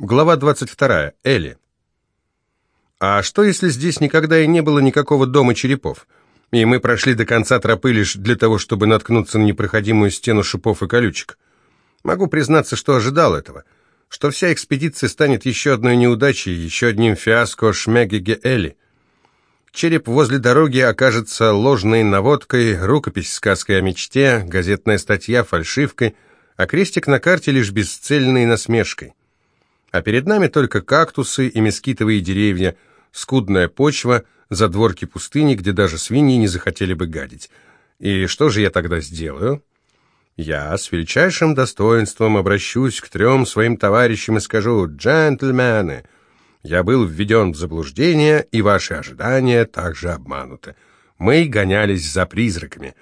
Глава 22. Элли. А что, если здесь никогда и не было никакого дома черепов? И мы прошли до конца тропы лишь для того, чтобы наткнуться на непроходимую стену шипов и колючек? Могу признаться, что ожидал этого. Что вся экспедиция станет еще одной неудачей, еще одним фиаско Шмегеге Элли. Череп возле дороги окажется ложной наводкой, рукопись сказкой о мечте, газетная статья фальшивкой, а крестик на карте лишь бесцельной насмешкой а перед нами только кактусы и мескитовые деревья, скудная почва, задворки пустыни, где даже свиньи не захотели бы гадить. И что же я тогда сделаю? Я с величайшим достоинством обращусь к трем своим товарищам и скажу «Джентльмены, я был введен в заблуждение, и ваши ожидания также обмануты. Мы гонялись за призраками».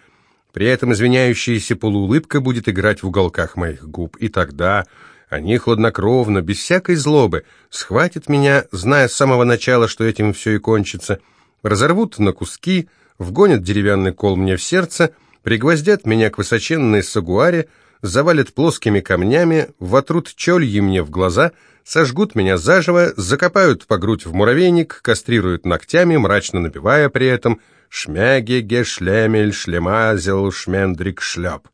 При этом извиняющаяся полуулыбка будет играть в уголках моих губ, и тогда они хладнокровно, без всякой злобы, схватят меня, зная с самого начала, что этим все и кончится, разорвут на куски, вгонят деревянный кол мне в сердце, пригвоздят меня к высоченной сагуаре, завалят плоскими камнями, вотрут чольи мне в глаза, сожгут меня заживо, закопают по грудь в муравейник, кастрируют ногтями, мрачно напевая при этом «Шмяге, гешлемель, шлемазел, шмендрик, шляп».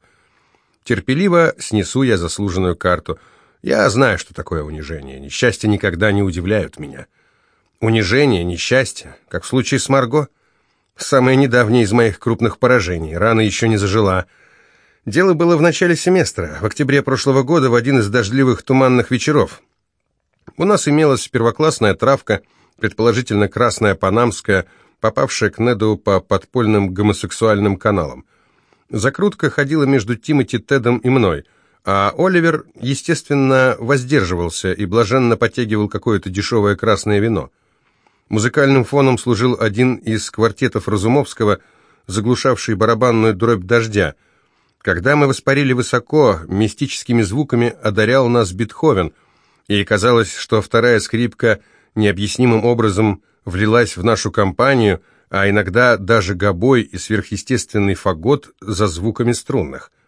Терпеливо снесу я заслуженную карту – я знаю, что такое унижение. Несчастья никогда не удивляют меня. Унижение, несчастье, как в случае с Марго. Самое недавнее из моих крупных поражений. Рана еще не зажила. Дело было в начале семестра, в октябре прошлого года, в один из дождливых туманных вечеров. У нас имелась первоклассная травка, предположительно красная панамская, попавшая к Неду по подпольным гомосексуальным каналам. Закрутка ходила между Тимоти, Тедом и мной – а Оливер, естественно, воздерживался и блаженно подтягивал какое-то дешевое красное вино. Музыкальным фоном служил один из квартетов Разумовского, заглушавший барабанную дробь дождя. Когда мы воспарили высоко, мистическими звуками одарял нас Бетховен, и казалось, что вторая скрипка необъяснимым образом влилась в нашу компанию, а иногда даже гобой и сверхъестественный фагот за звуками струнных –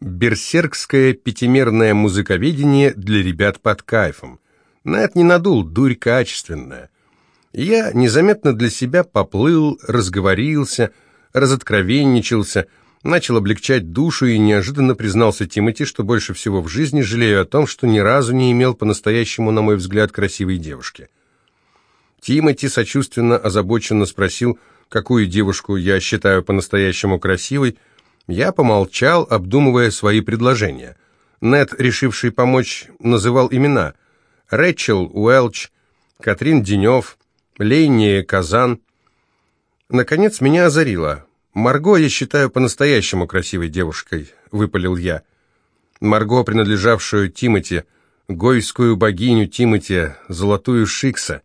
Берсеркское пятимерное музыковедение для ребят под кайфом. Нэт не надул, дурь качественная. Я незаметно для себя поплыл, разговорился, разоткровенничался, начал облегчать душу и неожиданно признался Тимати, что больше всего в жизни жалею о том, что ни разу не имел по-настоящему, на мой взгляд, красивой девушки. Тимати сочувственно, озабоченно спросил, какую девушку я считаю по-настоящему красивой, я помолчал, обдумывая свои предложения. Нед, решивший помочь, называл имена. Рэчел Уэлч, Катрин Денев, Лейния Казан. Наконец меня озарило. «Марго я считаю по-настоящему красивой девушкой», — выпалил я. Марго, принадлежавшую Тимати, гойскую богиню Тимати, золотую Шикса.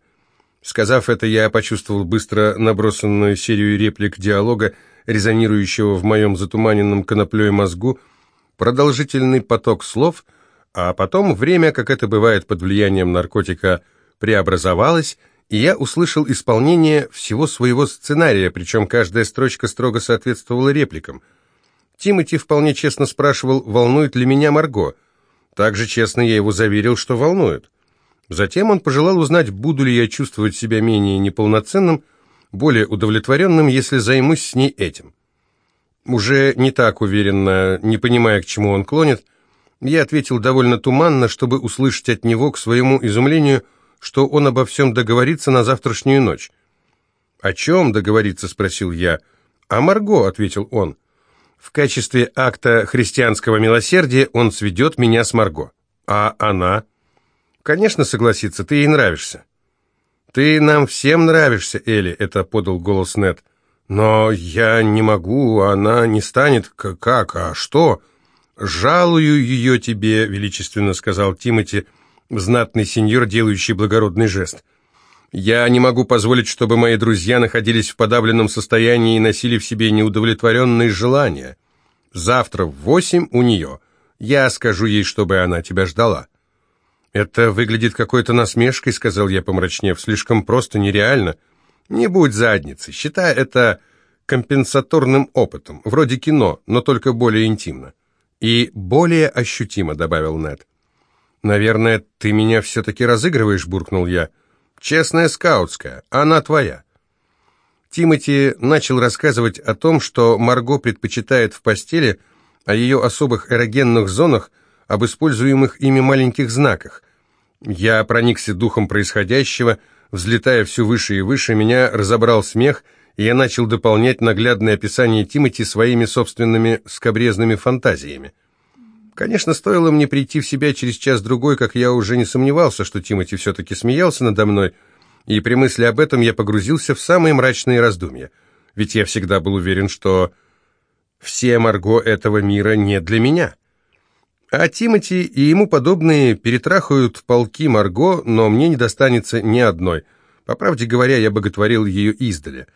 Сказав это, я почувствовал быстро набросанную серию реплик диалога, резонирующего в моем затуманенном коноплей мозгу, продолжительный поток слов, а потом время, как это бывает под влиянием наркотика, преобразовалось, и я услышал исполнение всего своего сценария, причем каждая строчка строго соответствовала репликам. Тимати вполне честно спрашивал, волнует ли меня Марго. Также честно я его заверил, что волнует. Затем он пожелал узнать, буду ли я чувствовать себя менее неполноценным, более удовлетворенным, если займусь с ней этим. Уже не так уверенно, не понимая, к чему он клонит, я ответил довольно туманно, чтобы услышать от него, к своему изумлению, что он обо всем договорится на завтрашнюю ночь. «О чем договориться?» — спросил я. «О Марго», — ответил он. «В качестве акта христианского милосердия он сведет меня с Марго. А она?» «Конечно, согласится, ты ей нравишься». «Ты нам всем нравишься, Элли», — это подал голос Нед. «Но я не могу, она не станет. Как? А что?» «Жалую ее тебе», — величественно сказал Тимати, знатный сеньор, делающий благородный жест. «Я не могу позволить, чтобы мои друзья находились в подавленном состоянии и носили в себе неудовлетворенные желания. Завтра в восемь у нее. Я скажу ей, чтобы она тебя ждала». «Это выглядит какой-то насмешкой», — сказал я, помрачнев. «Слишком просто, нереально». «Не будь задницей. Считай это компенсаторным опытом, вроде кино, но только более интимно». «И более ощутимо», — добавил Нед. «Наверное, ты меня все-таки разыгрываешь», — буркнул я. «Честная скаутская, она твоя». Тимати начал рассказывать о том, что Марго предпочитает в постели, о ее особых эрогенных зонах, об используемых ими маленьких знаках. Я проникся духом происходящего, взлетая все выше и выше, меня разобрал смех, и я начал дополнять наглядное описание Тимати своими собственными скобрезными фантазиями. Конечно, стоило мне прийти в себя через час-другой, как я уже не сомневался, что Тимати все-таки смеялся надо мной, и при мысли об этом я погрузился в самые мрачные раздумья. Ведь я всегда был уверен, что все Марго этого мира не для меня. А Тимати и ему подобные перетрахают полки Марго, но мне не достанется ни одной. По правде говоря, я боготворил ее издали.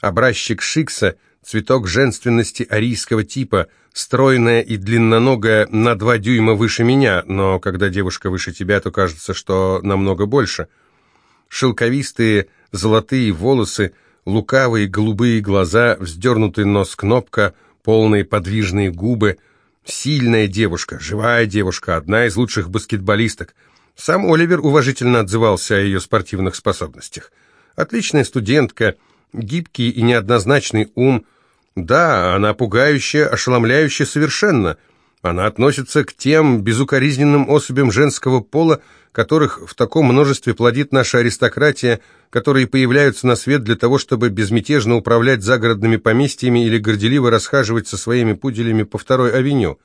Образчик Шикса — цветок женственности арийского типа, стройная и длинноногая на два дюйма выше меня, но когда девушка выше тебя, то кажется, что намного больше. Шелковистые золотые волосы, лукавые голубые глаза, вздернутый нос кнопка, полные подвижные губы. Сильная девушка, живая девушка, одна из лучших баскетболисток. Сам Оливер уважительно отзывался о ее спортивных способностях. Отличная студентка, гибкий и неоднозначный ум – да, она пугающая, ошеломляющая совершенно. Она относится к тем безукоризненным особям женского пола, которых в таком множестве плодит наша аристократия, которые появляются на свет для того, чтобы безмятежно управлять загородными поместьями или горделиво расхаживать со своими пуделями по второй авеню.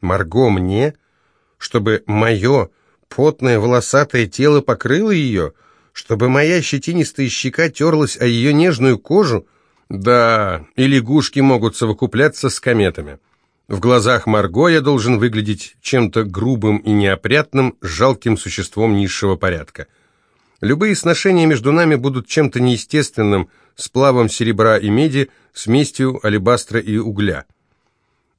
Марго мне? Чтобы мое потное волосатое тело покрыло ее? Чтобы моя щетинистая щека терлась о ее нежную кожу? Да, и лягушки могут совокупляться с кометами. В глазах Марго я должен выглядеть чем-то грубым и неопрятным, жалким существом низшего порядка. Любые сношения между нами будут чем-то неестественным, сплавом серебра и меди, смесью алебастра и угля.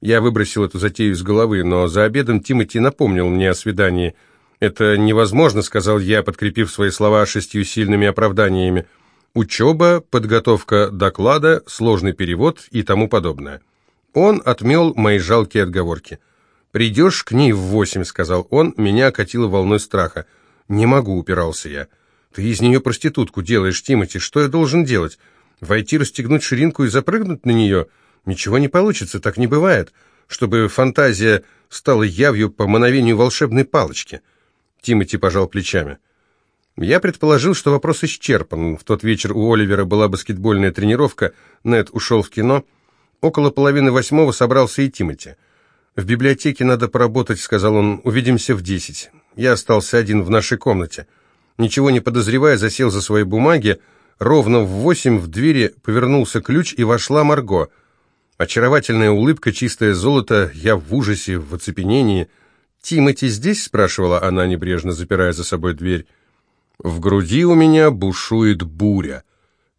Я выбросил эту затею из головы, но за обедом Тимати напомнил мне о свидании. «Это невозможно», — сказал я, подкрепив свои слова шестью сильными оправданиями — Учеба, подготовка доклада, сложный перевод и тому подобное. Он отмел мои жалкие отговорки. «Придешь к ней в восемь», — сказал он, меня окатило волной страха. «Не могу», — упирался я. «Ты из нее проститутку делаешь, Тимати, что я должен делать? Войти, расстегнуть ширинку и запрыгнуть на нее? Ничего не получится, так не бывает. Чтобы фантазия стала явью по мановению волшебной палочки». Тимати пожал плечами. Я предположил, что вопрос исчерпан. В тот вечер у Оливера была баскетбольная тренировка, Нед ушел в кино. Около половины восьмого собрался и Тимати. «В библиотеке надо поработать», — сказал он, — «увидимся в десять». Я остался один в нашей комнате. Ничего не подозревая, засел за свои бумаги. Ровно в восемь в двери повернулся ключ, и вошла Марго. Очаровательная улыбка, чистое золото, я в ужасе, в оцепенении. «Тимати здесь?» — спрашивала она, небрежно запирая за собой дверь. В груди у меня бушует буря.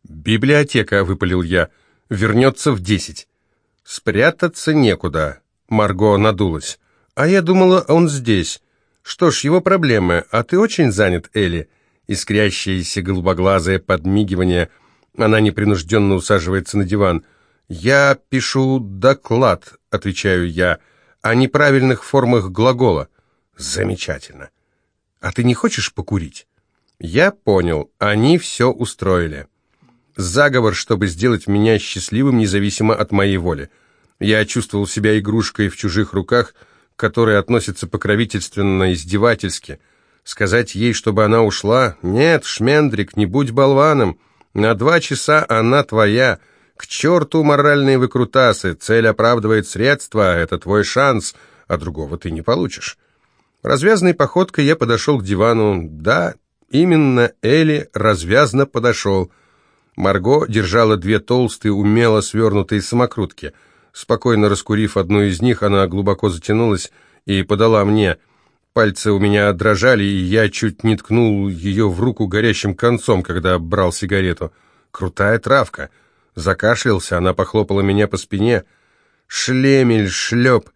«Библиотека», — выпалил я, — «вернется в десять». «Спрятаться некуда», — Марго надулась. «А я думала, он здесь. Что ж, его проблемы. А ты очень занят, Элли?» Искрящееся голубоглазое подмигивание. Она непринужденно усаживается на диван. «Я пишу доклад», — отвечаю я, — «о неправильных формах глагола». «Замечательно. А ты не хочешь покурить?» Я понял, они все устроили. Заговор, чтобы сделать меня счастливым, независимо от моей воли. Я чувствовал себя игрушкой в чужих руках, которые относятся покровительственно, издевательски. Сказать ей, чтобы она ушла? Нет, Шмендрик, не будь болваном. На два часа она твоя. К черту моральные выкрутасы. Цель оправдывает средства, это твой шанс, а другого ты не получишь. Развязной походкой я подошел к дивану. Да, Именно Элли развязно подошел. Марго держала две толстые, умело свернутые самокрутки. Спокойно раскурив одну из них, она глубоко затянулась и подала мне. Пальцы у меня дрожали, и я чуть не ткнул ее в руку горящим концом, когда брал сигарету. Крутая травка. Закашлялся, она похлопала меня по спине. «Шлемель, шлеп!»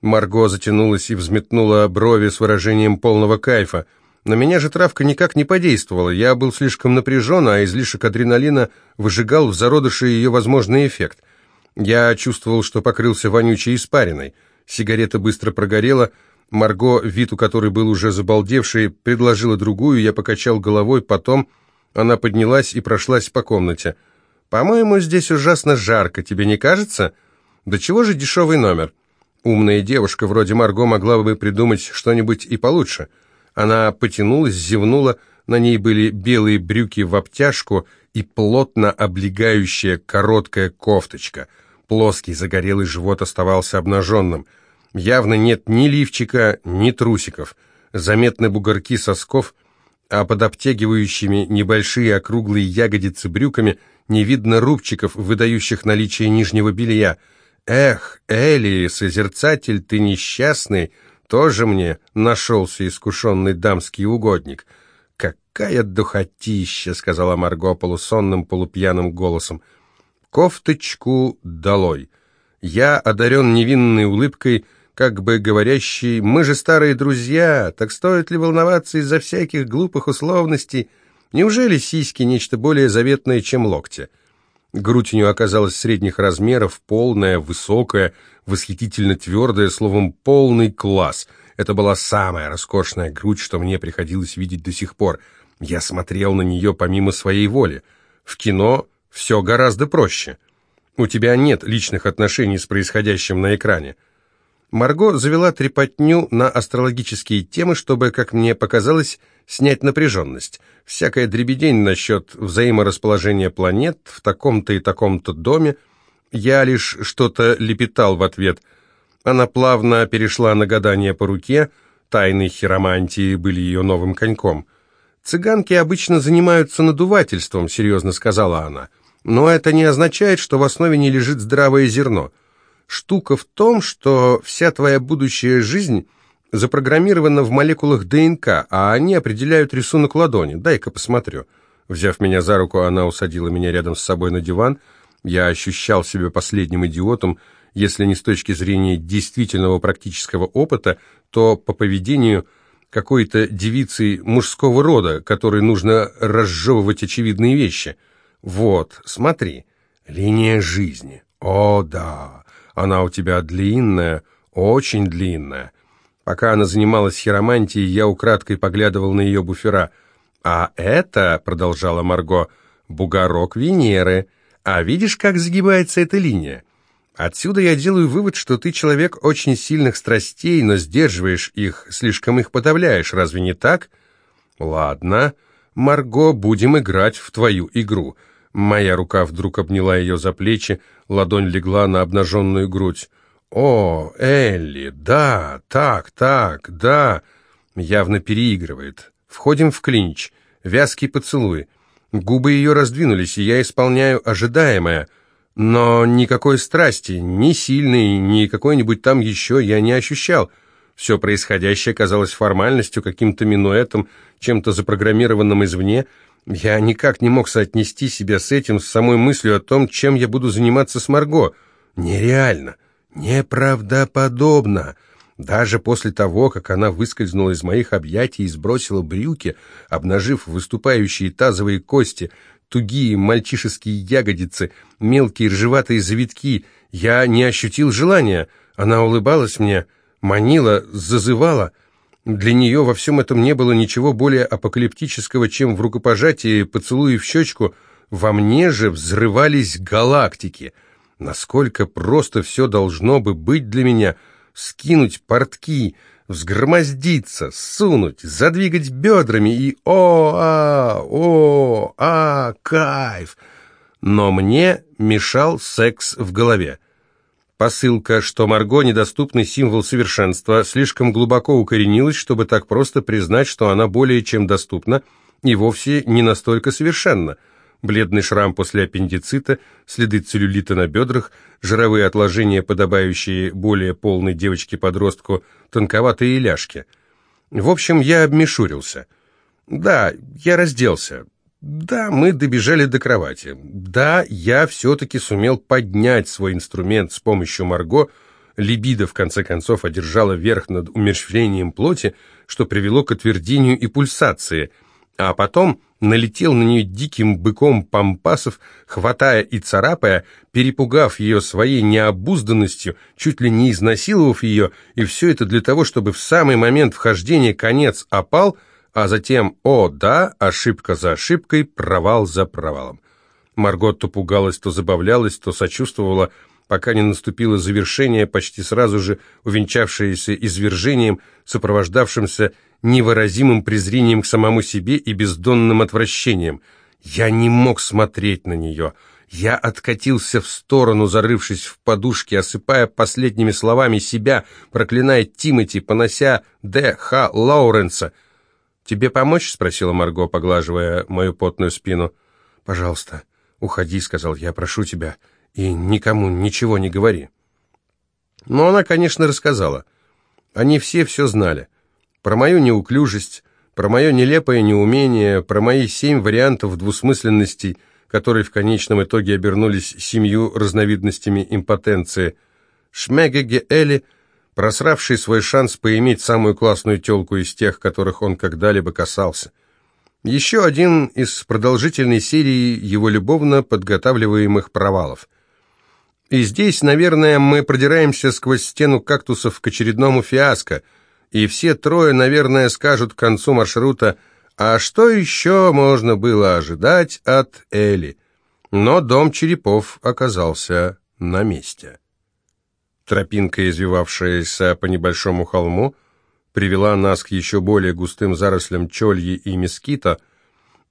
Марго затянулась и взметнула брови с выражением полного кайфа. На меня же травка никак не подействовала, я был слишком напряжен, а излишек адреналина выжигал в зародыше ее возможный эффект. Я чувствовал, что покрылся вонючей испариной. Сигарета быстро прогорела, Марго, вид у которой был уже забалдевший, предложила другую, я покачал головой, потом она поднялась и прошлась по комнате. «По-моему, здесь ужасно жарко, тебе не кажется? Да чего же дешевый номер?» Умная девушка вроде Марго могла бы придумать что-нибудь и получше. Она потянулась, зевнула, на ней были белые брюки в обтяжку и плотно облегающая короткая кофточка. Плоский загорелый живот оставался обнаженным. Явно нет ни лифчика, ни трусиков. Заметны бугорки сосков, а под обтягивающими небольшие округлые ягодицы брюками не видно рубчиков, выдающих наличие нижнего белья. Эх, Эли, созерцатель ты несчастный, тоже мне нашелся искушенный дамский угодник. «Какая духотища!» — сказала Марго полусонным, полупьяным голосом. «Кофточку долой!» Я одарен невинной улыбкой, как бы говорящей, «Мы же старые друзья, так стоит ли волноваться из-за всяких глупых условностей? Неужели сиськи нечто более заветное, чем локти?» Грудь у нее оказалась средних размеров, полная, высокая, восхитительно твердая, словом, полный класс. Это была самая роскошная грудь, что мне приходилось видеть до сих пор — я смотрел на нее помимо своей воли. В кино все гораздо проще. У тебя нет личных отношений с происходящим на экране. Марго завела трепотню на астрологические темы, чтобы, как мне показалось, снять напряженность. Всякая дребедень насчет взаиморасположения планет в таком-то и таком-то доме. Я лишь что-то лепетал в ответ. Она плавно перешла на гадание по руке, тайны хиромантии были ее новым коньком — «Цыганки обычно занимаются надувательством», — серьезно сказала она. «Но это не означает, что в основе не лежит здравое зерно. Штука в том, что вся твоя будущая жизнь запрограммирована в молекулах ДНК, а они определяют рисунок ладони. Дай-ка посмотрю». Взяв меня за руку, она усадила меня рядом с собой на диван. Я ощущал себя последним идиотом, если не с точки зрения действительного практического опыта, то по поведению – какой-то девицей мужского рода, которой нужно разжевывать очевидные вещи. Вот, смотри, линия жизни. О, да, она у тебя длинная, очень длинная. Пока она занималась хиромантией, я украдкой поглядывал на ее буфера. А это, продолжала Марго, бугорок Венеры. А видишь, как загибается эта линия? Отсюда я делаю вывод, что ты человек очень сильных страстей, но сдерживаешь их, слишком их подавляешь, разве не так? Ладно, Марго, будем играть в твою игру. Моя рука вдруг обняла ее за плечи, ладонь легла на обнаженную грудь. «О, Элли, да, так, так, да!» Явно переигрывает. Входим в клинч. Вязкий поцелуй. Губы ее раздвинулись, и я исполняю ожидаемое — но никакой страсти, ни сильной, ни какой-нибудь там еще я не ощущал. Все происходящее казалось формальностью, каким-то минуэтом, чем-то запрограммированным извне. Я никак не мог соотнести себя с этим, с самой мыслью о том, чем я буду заниматься с Марго. Нереально, неправдоподобно. Даже после того, как она выскользнула из моих объятий и сбросила брюки, обнажив выступающие тазовые кости, тугие мальчишеские ягодицы, мелкие ржеватые завитки. Я не ощутил желания. Она улыбалась мне, манила, зазывала. Для нее во всем этом не было ничего более апокалиптического, чем в рукопожатии, поцелуи в щечку. Во мне же взрывались галактики. Насколько просто все должно бы быть для меня. Скинуть портки, взгромоздиться, сунуть, задвигать бедрами и о-а, о-а, кайф. Но мне мешал секс в голове. Посылка, что Марго – недоступный символ совершенства, слишком глубоко укоренилась, чтобы так просто признать, что она более чем доступна и вовсе не настолько совершенна – бледный шрам после аппендицита, следы целлюлита на бедрах, жировые отложения, подобающие более полной девочке-подростку, тонковатые ляжки. В общем, я обмешурился. Да, я разделся. Да, мы добежали до кровати. Да, я все-таки сумел поднять свой инструмент с помощью Марго. Либидо, в конце концов, одержала верх над умерщвлением плоти, что привело к отвердению и пульсации. А потом налетел на нее диким быком пампасов, хватая и царапая, перепугав ее своей необузданностью, чуть ли не изнасиловав ее, и все это для того, чтобы в самый момент вхождения конец опал, а затем, о да, ошибка за ошибкой, провал за провалом. Маргот то пугалась, то забавлялась, то сочувствовала, пока не наступило завершение, почти сразу же увенчавшееся извержением, сопровождавшимся невыразимым презрением к самому себе и бездонным отвращением. Я не мог смотреть на нее. Я откатился в сторону, зарывшись в подушке, осыпая последними словами себя, проклиная Тимати, понося Д. Х. Лауренса. «Тебе помочь?» — спросила Марго, поглаживая мою потную спину. «Пожалуйста, уходи», — сказал я, — «прошу тебя, и никому ничего не говори». Но она, конечно, рассказала. Они все все знали. Про мою неуклюжесть, про мое нелепое неумение, про мои семь вариантов двусмысленностей, которые в конечном итоге обернулись семью разновидностями импотенции. Шмегеге Эли, просравший свой шанс поиметь самую классную телку из тех, которых он когда-либо касался. Еще один из продолжительной серии его любовно подготавливаемых провалов. И здесь, наверное, мы продираемся сквозь стену кактусов к очередному фиаско – и все трое, наверное, скажут к концу маршрута, а что еще можно было ожидать от Эли? Но дом черепов оказался на месте. Тропинка, извивавшаяся по небольшому холму, привела нас к еще более густым зарослям чольи и мескита,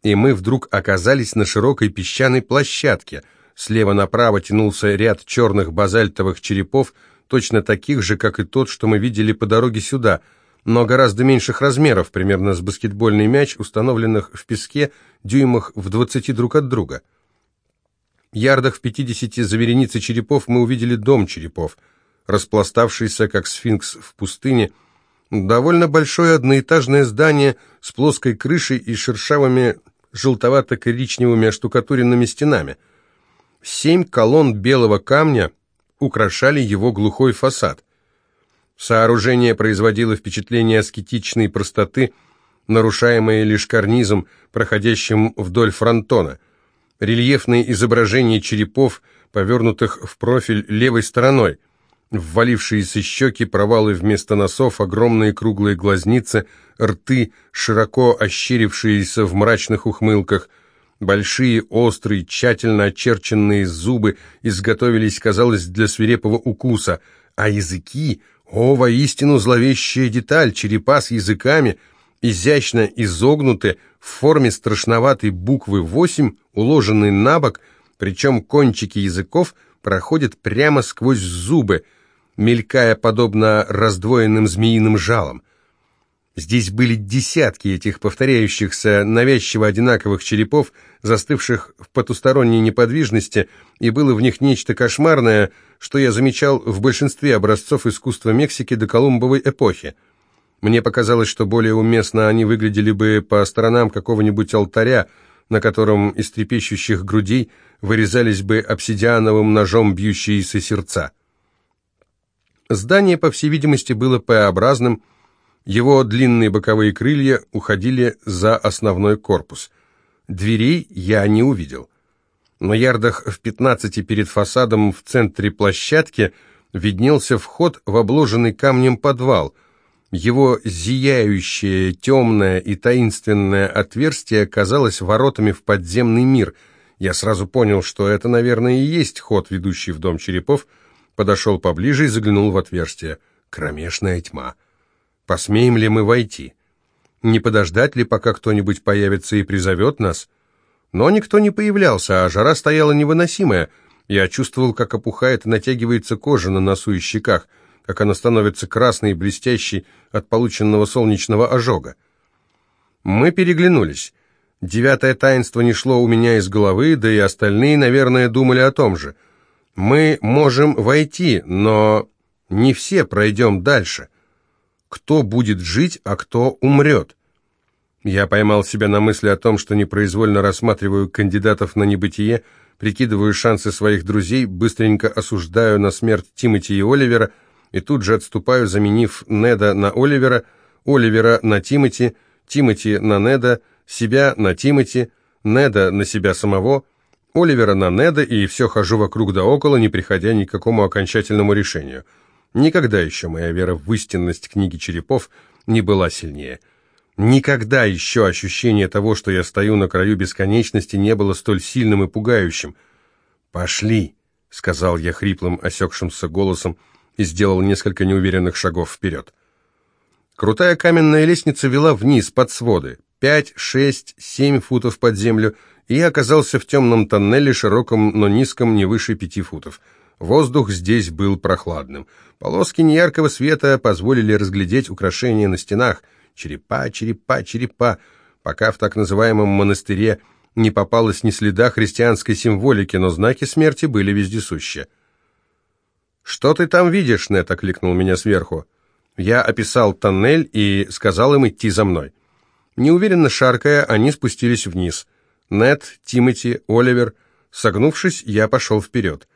и мы вдруг оказались на широкой песчаной площадке. Слева направо тянулся ряд черных базальтовых черепов, точно таких же, как и тот, что мы видели по дороге сюда, но гораздо меньших размеров, примерно с баскетбольный мяч, установленных в песке дюймах в 20 друг от друга. Ярдах в 50 за вереницей черепов мы увидели дом черепов, распластавшийся, как сфинкс в пустыне, довольно большое одноэтажное здание с плоской крышей и шершавыми желтовато-коричневыми оштукатуренными стенами. Семь колонн белого камня украшали его глухой фасад. Сооружение производило впечатление аскетичной простоты, нарушаемое лишь карнизом, проходящим вдоль фронтона. Рельефные изображения черепов, повернутых в профиль левой стороной, ввалившиеся щеки, провалы вместо носов, огромные круглые глазницы, рты, широко ощерившиеся в мрачных ухмылках – Большие, острые, тщательно очерченные зубы изготовились, казалось, для свирепого укуса, а языки, о, воистину зловещая деталь, черепа с языками, изящно изогнуты в форме страшноватой буквы 8, уложенные на бок, причем кончики языков проходят прямо сквозь зубы, мелькая подобно раздвоенным змеиным жалам. Здесь были десятки этих повторяющихся, навязчиво одинаковых черепов, застывших в потусторонней неподвижности, и было в них нечто кошмарное, что я замечал в большинстве образцов искусства Мексики до Колумбовой эпохи. Мне показалось, что более уместно они выглядели бы по сторонам какого-нибудь алтаря, на котором из трепещущих грудей вырезались бы обсидиановым ножом бьющиеся сердца. Здание, по всей видимости, было П-образным, его длинные боковые крылья уходили за основной корпус. Дверей я не увидел. На ярдах в пятнадцати перед фасадом в центре площадки виднелся вход в обложенный камнем подвал. Его зияющее, темное и таинственное отверстие казалось воротами в подземный мир. Я сразу понял, что это, наверное, и есть ход, ведущий в дом черепов, подошел поближе и заглянул в отверстие. Кромешная тьма. Посмеем ли мы войти? Не подождать ли, пока кто-нибудь появится и призовет нас? Но никто не появлялся, а жара стояла невыносимая. Я чувствовал, как опухает и натягивается кожа на носу и щеках, как она становится красной и блестящей от полученного солнечного ожога. Мы переглянулись. Девятое таинство не шло у меня из головы, да и остальные, наверное, думали о том же. Мы можем войти, но не все пройдем дальше кто будет жить, а кто умрет. Я поймал себя на мысли о том, что непроизвольно рассматриваю кандидатов на небытие, прикидываю шансы своих друзей, быстренько осуждаю на смерть Тимоти и Оливера, и тут же отступаю, заменив Неда на Оливера, Оливера на Тимоти, Тимоти на Неда, себя на Тимати, Неда на себя самого, Оливера на Неда, и все хожу вокруг да около, не приходя ни к какому окончательному решению. Никогда еще моя вера в истинность книги черепов не была сильнее. Никогда еще ощущение того, что я стою на краю бесконечности, не было столь сильным и пугающим. «Пошли!» — сказал я хриплым, осекшимся голосом и сделал несколько неуверенных шагов вперед. Крутая каменная лестница вела вниз, под своды, пять, шесть, семь футов под землю, и оказался в темном тоннеле, широком, но низком, не выше пяти футов. Воздух здесь был прохладным. Полоски неяркого света позволили разглядеть украшения на стенах. Черепа, черепа, черепа. Пока в так называемом монастыре не попалось ни следа христианской символики, но знаки смерти были вездесущи. «Что ты там видишь?» — Нет окликнул меня сверху. Я описал тоннель и сказал им идти за мной. Неуверенно шаркая, они спустились вниз. Нет, Тимоти, Оливер. Согнувшись, я пошел вперед.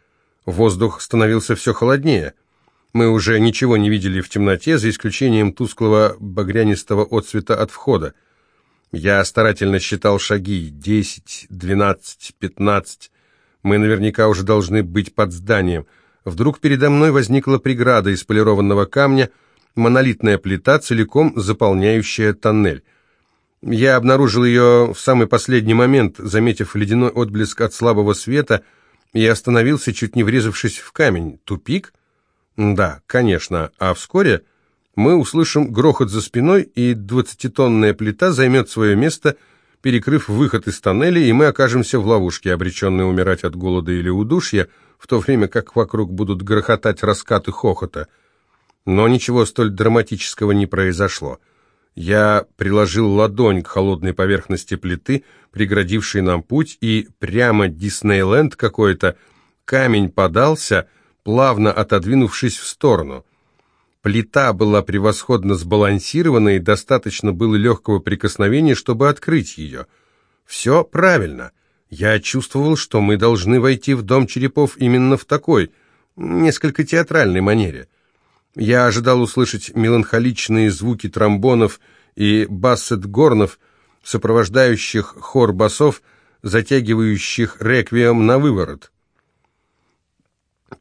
Воздух становился все холоднее. Мы уже ничего не видели в темноте, за исключением тусклого багрянистого отцвета от входа. Я старательно считал шаги. Десять, двенадцать, пятнадцать. Мы наверняка уже должны быть под зданием. Вдруг передо мной возникла преграда из полированного камня — монолитная плита, целиком заполняющая тоннель. Я обнаружил ее в самый последний момент, заметив ледяной отблеск от слабого света, и остановился, чуть не врезавшись в камень. Тупик? Да, конечно. А вскоре мы услышим грохот за спиной, и двадцатитонная плита займет свое место, перекрыв выход из тоннеля, и мы окажемся в ловушке, обреченные умирать от голода или удушья, в то время как вокруг будут грохотать раскаты хохота — но ничего столь драматического не произошло. Я приложил ладонь к холодной поверхности плиты, преградившей нам путь, и прямо Диснейленд какой-то камень подался, плавно отодвинувшись в сторону. Плита была превосходно сбалансирована, и достаточно было легкого прикосновения, чтобы открыть ее. Все правильно. Я чувствовал, что мы должны войти в дом черепов именно в такой, несколько театральной манере. Я ожидал услышать меланхоличные звуки тромбонов и бассет-горнов, сопровождающих хор басов, затягивающих реквием на выворот.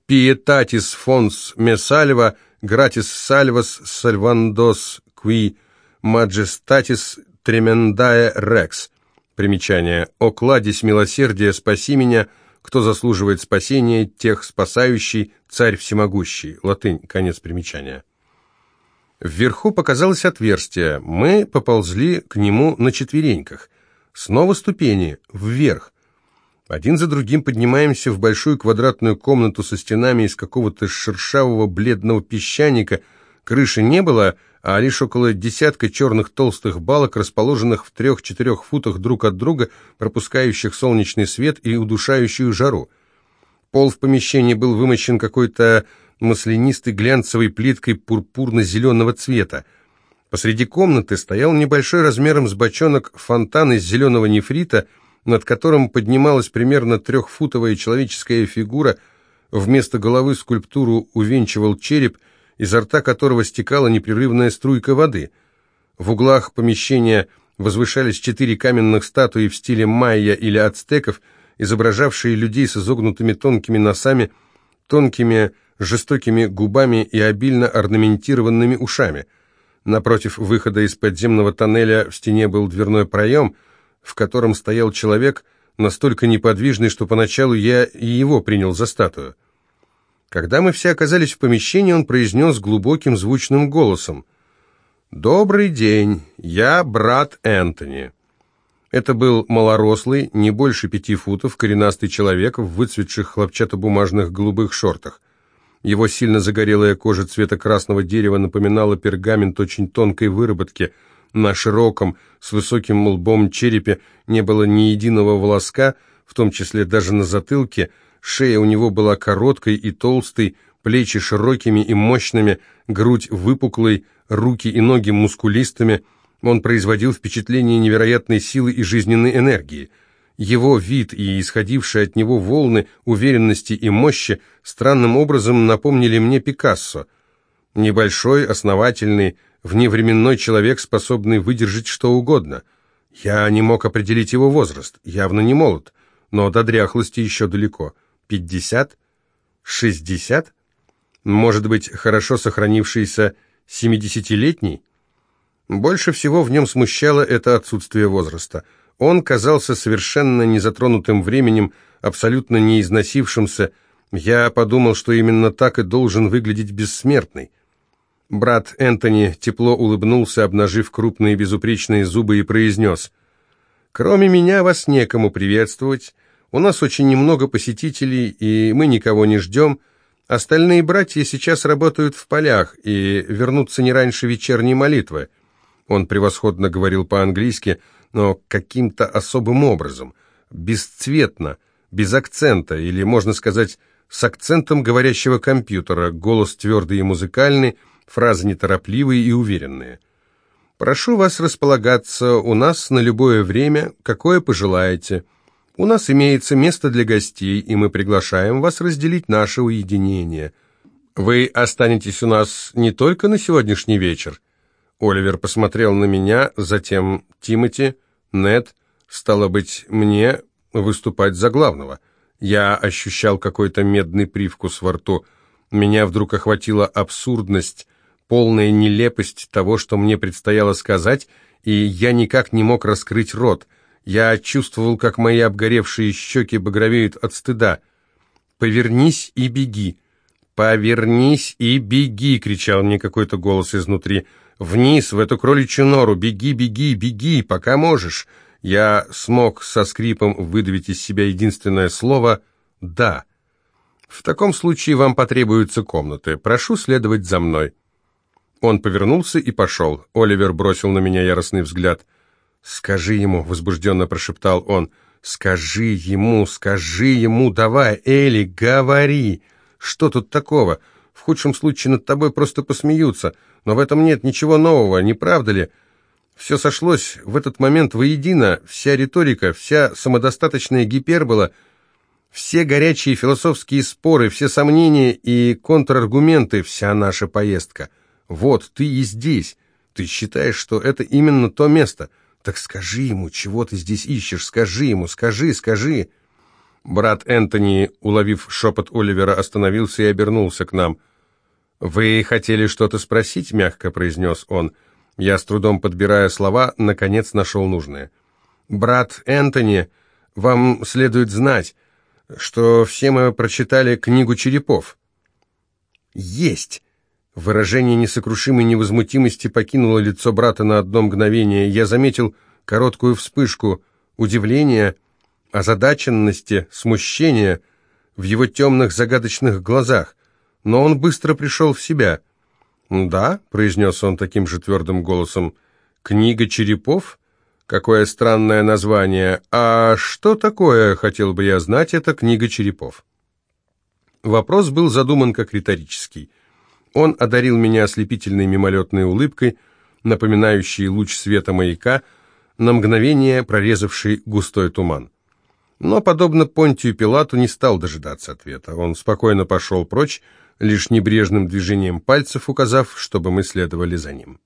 «Pietatis fons me salva, gratis salvas salvandos qui majestatis tremendae rex». Примечание. «О кладезь милосердия, спаси меня, кто заслуживает спасения, тех спасающий, царь всемогущий. Латынь, конец примечания. Вверху показалось отверстие. Мы поползли к нему на четвереньках. Снова ступени, вверх. Один за другим поднимаемся в большую квадратную комнату со стенами из какого-то шершавого бледного песчаника. Крыши не было, а лишь около десятка черных толстых балок, расположенных в трех-четырех футах друг от друга, пропускающих солнечный свет и удушающую жару. Пол в помещении был вымощен какой-то маслянистой глянцевой плиткой пурпурно-зеленого цвета. Посреди комнаты стоял небольшой размером с бочонок фонтан из зеленого нефрита, над которым поднималась примерно трехфутовая человеческая фигура, вместо головы скульптуру увенчивал череп – изо рта которого стекала непрерывная струйка воды. В углах помещения возвышались четыре каменных статуи в стиле майя или ацтеков, изображавшие людей с изогнутыми тонкими носами, тонкими жестокими губами и обильно орнаментированными ушами. Напротив выхода из подземного тоннеля в стене был дверной проем, в котором стоял человек, настолько неподвижный, что поначалу я и его принял за статую. Когда мы все оказались в помещении, он произнес глубоким звучным голосом. «Добрый день, я брат Энтони». Это был малорослый, не больше пяти футов, коренастый человек в выцветших хлопчатобумажных голубых шортах. Его сильно загорелая кожа цвета красного дерева напоминала пергамент очень тонкой выработки. На широком, с высоким лбом черепе не было ни единого волоска, в том числе даже на затылке, Шея у него была короткой и толстой, плечи широкими и мощными, грудь выпуклой, руки и ноги мускулистыми. Он производил впечатление невероятной силы и жизненной энергии. Его вид и исходившие от него волны уверенности и мощи странным образом напомнили мне Пикассо. Небольшой, основательный, вневременной человек, способный выдержать что угодно. Я не мог определить его возраст, явно не молод, но до дряхлости еще далеко. Пятьдесят? Шестьдесят? Может быть, хорошо сохранившийся семидесятилетний? Больше всего в нем смущало это отсутствие возраста. Он казался совершенно незатронутым временем, абсолютно не износившимся. Я подумал, что именно так и должен выглядеть бессмертный. Брат Энтони тепло улыбнулся, обнажив крупные безупречные зубы, и произнес, «Кроме меня вас некому приветствовать. У нас очень немного посетителей, и мы никого не ждем. Остальные братья сейчас работают в полях и вернутся не раньше вечерней молитвы». Он превосходно говорил по-английски, но каким-то особым образом, бесцветно, без акцента, или, можно сказать, с акцентом говорящего компьютера, голос твердый и музыкальный, фразы неторопливые и уверенные. «Прошу вас располагаться у нас на любое время, какое пожелаете. У нас имеется место для гостей, и мы приглашаем вас разделить наше уединение. Вы останетесь у нас не только на сегодняшний вечер». Оливер посмотрел на меня, затем Тимоти, Нед, стало быть, мне выступать за главного. Я ощущал какой-то медный привкус во рту. Меня вдруг охватила абсурдность, полная нелепость того, что мне предстояло сказать, и я никак не мог раскрыть рот. Я чувствовал, как мои обгоревшие щеки багровеют от стыда. «Повернись и беги!» «Повернись и беги!» — кричал мне какой-то голос изнутри. «Вниз, в эту кроличью нору! Беги, беги, беги, пока можешь!» Я смог со скрипом выдавить из себя единственное слово «да». «В таком случае вам потребуются комнаты. Прошу следовать за мной». Он повернулся и пошел. Оливер бросил на меня яростный взгляд. «Скажи ему», — возбужденно прошептал он, — «скажи ему, скажи ему, давай, Элли, говори! Что тут такого? В худшем случае над тобой просто посмеются, но в этом нет ничего нового, не правда ли?» Все сошлось в этот момент воедино, вся риторика, вся самодостаточная гипербола, все горячие философские споры, все сомнения и контраргументы, вся наша поездка — вот, ты и здесь. Ты считаешь, что это именно то место. Так скажи ему, чего ты здесь ищешь, скажи ему, скажи, скажи. Брат Энтони, уловив шепот Оливера, остановился и обернулся к нам. «Вы хотели что-то спросить?» — мягко произнес он. Я, с трудом подбирая слова, наконец нашел нужное. «Брат Энтони, вам следует знать, что все мы прочитали книгу черепов». «Есть!» Выражение несокрушимой невозмутимости покинуло лицо брата на одно мгновение. Я заметил короткую вспышку удивления, озадаченности, смущения в его темных загадочных глазах, но он быстро пришел в себя. «Да», — произнес он таким же твердым голосом, — «книга черепов? Какое странное название! А что такое, хотел бы я знать, это книга черепов?» Вопрос был задуман как риторический. Он одарил меня ослепительной мимолетной улыбкой, напоминающей луч света маяка, на мгновение прорезавший густой туман. Но, подобно Понтию Пилату, не стал дожидаться ответа. Он спокойно пошел прочь, лишь небрежным движением пальцев указав, чтобы мы следовали за ним.